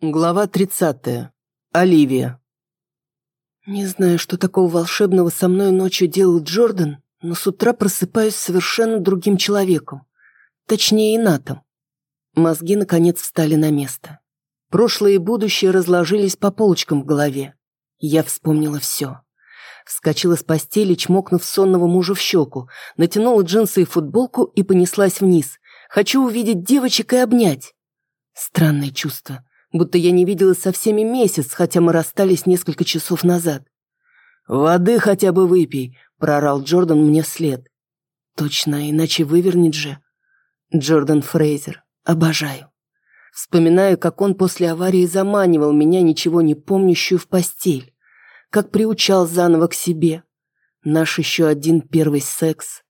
Глава 30. Оливия. Не знаю, что такого волшебного со мной ночью делал Джордан, но с утра просыпаюсь совершенно другим человеком. Точнее, инатом. Мозги, наконец, встали на место. Прошлое и будущее разложились по полочкам в голове. Я вспомнила все. Вскочила с постели, чмокнув сонного мужа в щеку, натянула джинсы и футболку и понеслась вниз. Хочу увидеть девочек и обнять. Странное чувство будто я не виделась со всеми месяц, хотя мы расстались несколько часов назад. «Воды хотя бы выпей», — прорал Джордан мне вслед. «Точно, иначе вывернет же». Джордан Фрейзер. Обожаю. Вспоминаю, как он после аварии заманивал меня, ничего не помнящую, в постель. Как приучал заново к себе. Наш еще один первый секс.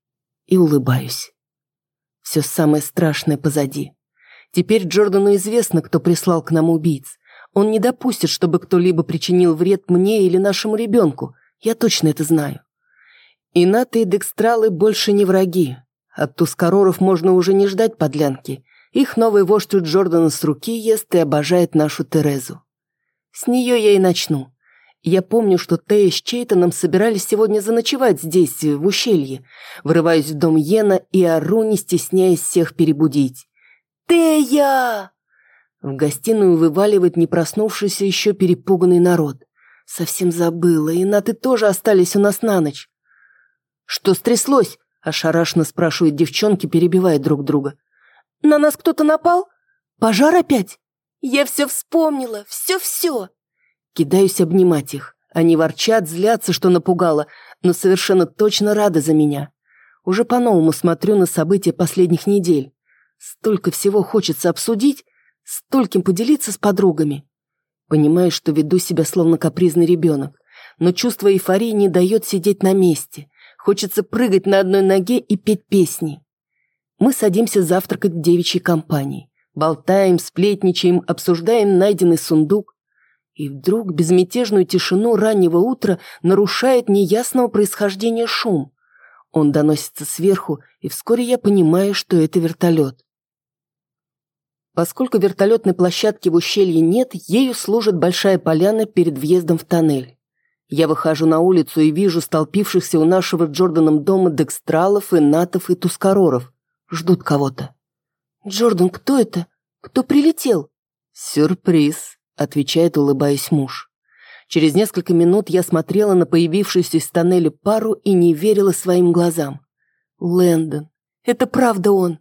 И улыбаюсь. Все самое страшное позади. Теперь Джордану известно, кто прислал к нам убийц. Он не допустит, чтобы кто-либо причинил вред мне или нашему ребенку. Я точно это знаю. Инаты и декстралы больше не враги. От тускароров можно уже не ждать подлянки. Их новый вождь у Джордана с руки ест и обожает нашу Терезу. С нее я и начну. Я помню, что Тея с Чейтоном собирались сегодня заночевать здесь, в ущелье. Врываюсь в дом Йена и ору, не стесняясь всех перебудить. «Тея!» В гостиную вываливает не проснувшийся еще перепуганный народ. Совсем забыла, и Наты тоже остались у нас на ночь. «Что стряслось?» – ошарашенно спрашивают девчонки, перебивая друг друга. «На нас кто-то напал? Пожар опять? Я все вспомнила, все-все!» Кидаюсь обнимать их. Они ворчат, злятся, что напугала, но совершенно точно рады за меня. Уже по-новому смотрю на события последних недель. Столько всего хочется обсудить, стольким поделиться с подругами. Понимаю, что веду себя словно капризный ребенок, но чувство эйфории не дает сидеть на месте. Хочется прыгать на одной ноге и петь песни. Мы садимся завтракать в девичьей компании. Болтаем, сплетничаем, обсуждаем найденный сундук. И вдруг безмятежную тишину раннего утра нарушает неясного происхождения шум. Он доносится сверху, и вскоре я понимаю, что это вертолет. Поскольку вертолетной площадки в ущелье нет, ею служит большая поляна перед въездом в тоннель. Я выхожу на улицу и вижу столпившихся у нашего Джорданом дома декстралов, и натов, и тускароров. Ждут кого-то. «Джордан, кто это? Кто прилетел?» «Сюрприз», — отвечает, улыбаясь муж. Через несколько минут я смотрела на появившуюся из тоннеля пару и не верила своим глазам. «Лэндон, это правда он!»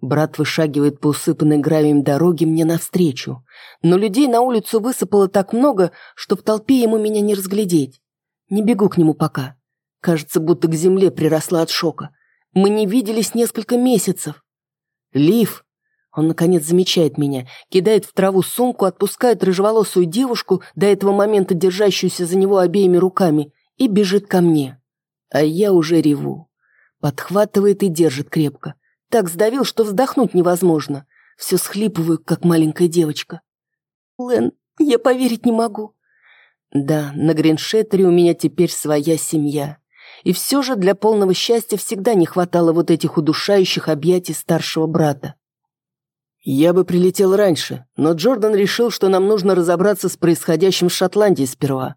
Брат вышагивает по усыпанной гравием дороге мне навстречу. Но людей на улицу высыпало так много, что в толпе ему меня не разглядеть. Не бегу к нему пока. Кажется, будто к земле приросла от шока. Мы не виделись несколько месяцев. Лив. Он, наконец, замечает меня, кидает в траву сумку, отпускает рыжеволосую девушку, до этого момента держащуюся за него обеими руками, и бежит ко мне. А я уже реву. Подхватывает и держит крепко. Так сдавил, что вздохнуть невозможно. Все схлипываю, как маленькая девочка. Лэн, я поверить не могу. Да, на Гриншеттере у меня теперь своя семья. И все же для полного счастья всегда не хватало вот этих удушающих объятий старшего брата. Я бы прилетел раньше, но Джордан решил, что нам нужно разобраться с происходящим в Шотландии сперва.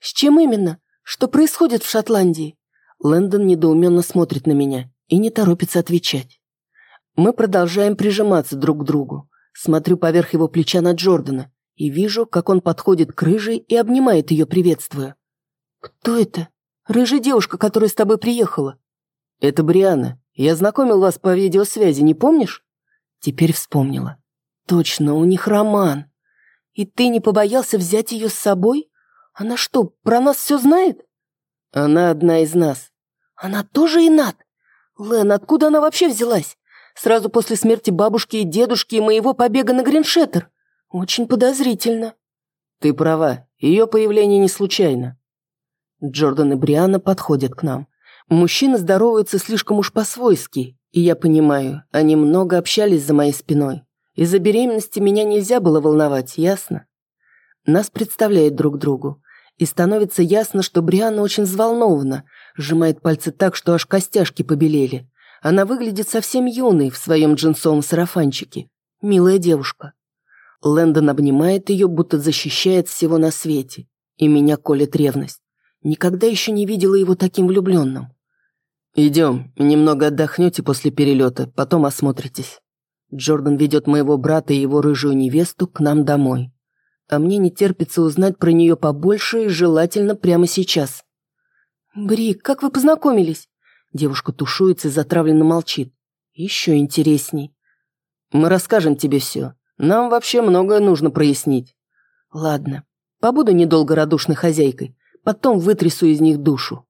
С чем именно? Что происходит в Шотландии? Лэндон недоуменно смотрит на меня и не торопится отвечать. Мы продолжаем прижиматься друг к другу. Смотрю поверх его плеча на Джордана и вижу, как он подходит к рыжей и обнимает ее, приветствуя. «Кто это? Рыжая девушка, которая с тобой приехала?» «Это Бриана. Я знакомил вас по видеосвязи, не помнишь?» Теперь вспомнила. «Точно, у них роман. И ты не побоялся взять ее с собой? Она что, про нас все знает?» «Она одна из нас». «Она тоже и Над? Лен, откуда она вообще взялась? Сразу после смерти бабушки и дедушки и моего побега на Гриншеттер. Очень подозрительно. Ты права, ее появление не случайно. Джордан и Бриана подходят к нам. Мужчины здороваются слишком уж по-свойски, и я понимаю, они много общались за моей спиной. Из-за беременности меня нельзя было волновать, ясно? Нас представляют друг другу, и становится ясно, что Бриана очень взволнована, сжимает пальцы так, что аж костяшки побелели. Она выглядит совсем юной в своем джинсовом сарафанчике. Милая девушка. Лэндон обнимает ее, будто защищает всего на свете. И меня колет ревность. Никогда еще не видела его таким влюбленным. «Идем, немного отдохнете после перелета, потом осмотритесь». Джордан ведет моего брата и его рыжую невесту к нам домой. А мне не терпится узнать про нее побольше и желательно прямо сейчас. «Бри, как вы познакомились?» Девушка тушуется и затравленно молчит. «Еще интересней». «Мы расскажем тебе все. Нам вообще многое нужно прояснить». «Ладно, побуду недолго радушной хозяйкой, потом вытрясу из них душу».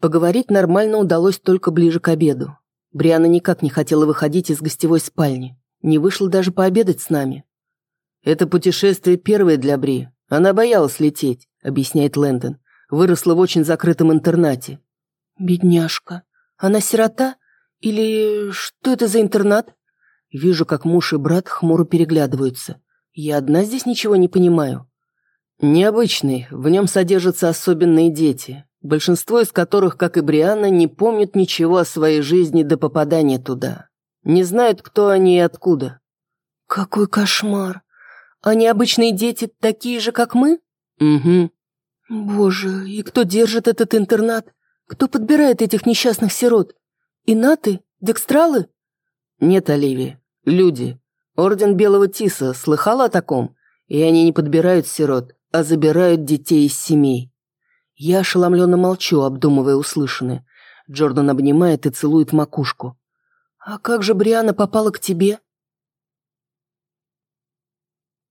Поговорить нормально удалось только ближе к обеду. Бриана никак не хотела выходить из гостевой спальни. Не вышла даже пообедать с нами. «Это путешествие первое для Бри. Она боялась лететь», — объясняет Лэндон. «Выросла в очень закрытом интернате». «Бедняжка. Она сирота? Или что это за интернат?» Вижу, как муж и брат хмуро переглядываются. Я одна здесь ничего не понимаю. Необычный, в нем содержатся особенные дети большинство из которых, как и Брианна, не помнят ничего о своей жизни до попадания туда. Не знают, кто они и откуда. «Какой кошмар! Они обычные дети такие же, как мы?» «Угу». «Боже, и кто держит этот интернат? Кто подбирает этих несчастных сирот? Инаты? Декстралы?» «Нет, Оливия. Люди. Орден Белого Тиса. Слыхала о таком? И они не подбирают сирот, а забирают детей из семей. Я ошеломленно молчу, обдумывая услышанное. Джордан обнимает и целует макушку. «А как же Бриана попала к тебе?»